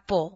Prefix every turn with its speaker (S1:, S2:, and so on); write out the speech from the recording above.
S1: apple